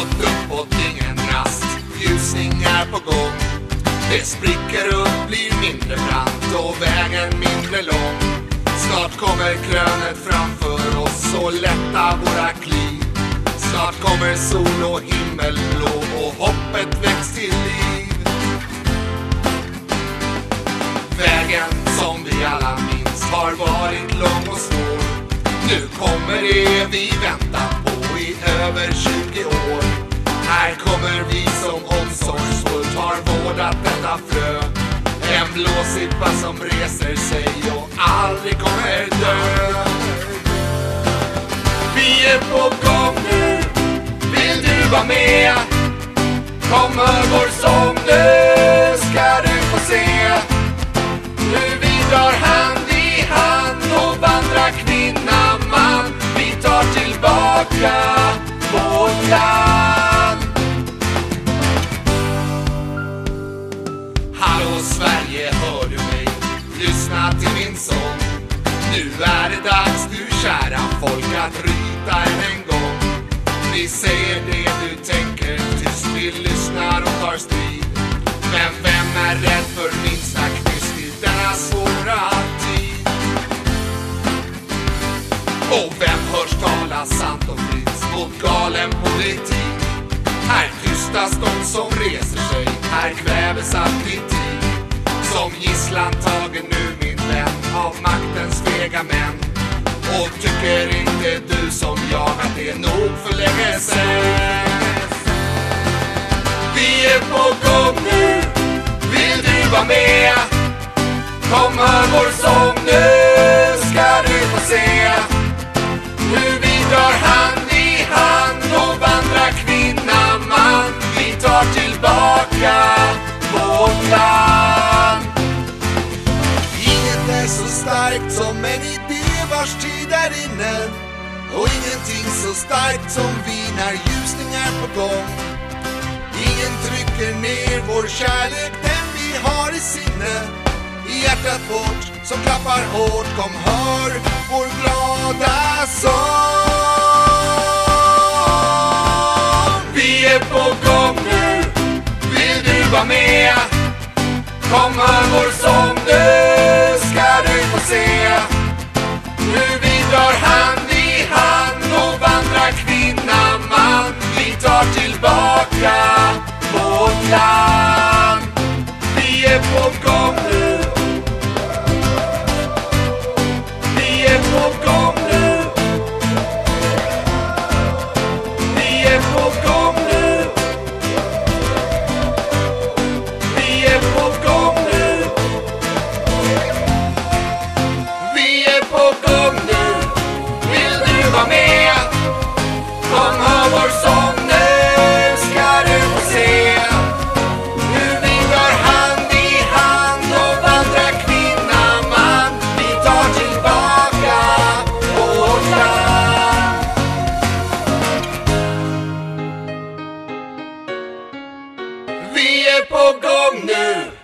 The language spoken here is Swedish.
gått uppåt, ingen rast. Ljusning är på gång. Det spricker upp, blir mindre brant och vägen mindre lång. Snart kommer krönet framför oss och lätta våra kliv. Snart kommer sol och himmel blå och hoppet väcks till liv. Vägen som vi alla minns har varit lång och svår. Nu kommer det En som reser sig och aldrig kommer dö. Vi är på gång nu, vill du vara med? Kommer vår sång Nu är det dags du kära folk att ryta än en gång. Vi säger det du tänker tyst, vi lyssnar och tar strid. Men vem är rädd för minsta kvist i denna svåra tid? Och vem hörs tala sant och fritt mot galen politik? Här tystas de som reser unga män. Och tycker inte du som jag att det är nog för länge sen? Vi är på gång nu, vill du vara med? Kom hör vår sång nu ska du få se. Hur vi drar hand i hand och vandrar kvinna, man. Vi tar tillbaka vars tid är inne. Och ingenting så starkt som vi när ljusning är på gång. Ingen trycker ner vår kärlek, den vi har i sinne. I hjärtat vårt som klappar hårt, kom hör vår glada sång. Vi är på gång nu, vill du vara med? Kom hör vår sång, nu Bóg ja, pogrom nu!